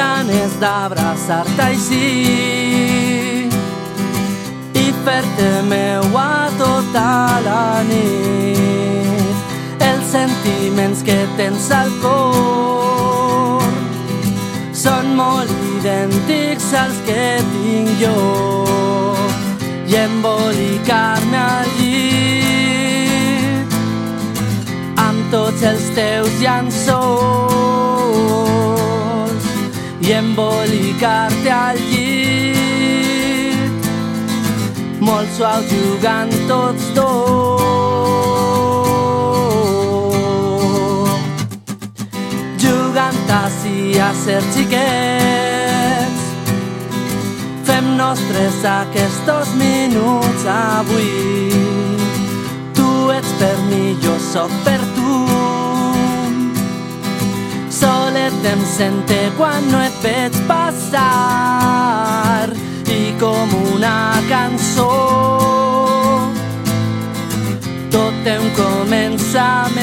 ganes d'abraçar-te així i fer-te meua tota la nit. Els sentiments que tens al cor són molt idèntics als que tinc jo i embolicar-me al llit amb tots els teus llançons i embolicar-te al llit. Molt suau jugant tots dos. Jugant així a ser xiquets. Fem nostres aquests minuts avui. Tu ets per mi, jo sóc per tu solet em sente quan no et veig passar. I com una cançó. Tot té un començament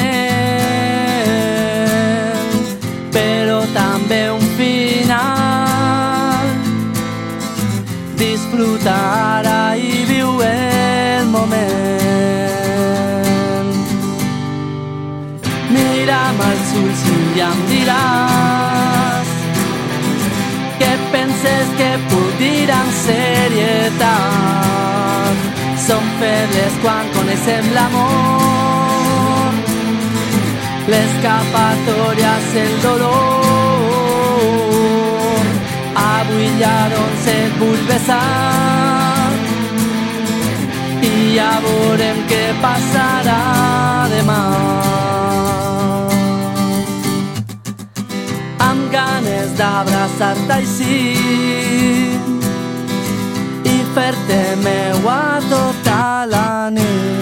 però també un final. Disfruta ara i viu el moment mira'm als ulls i em que penses que puc dir amb serietat som febles quan coneixem l'amor l'escapatòria és el dolor. Avui ja doncs et vull besar i ganes d'abraçar-te així i fer-te meua tota la nit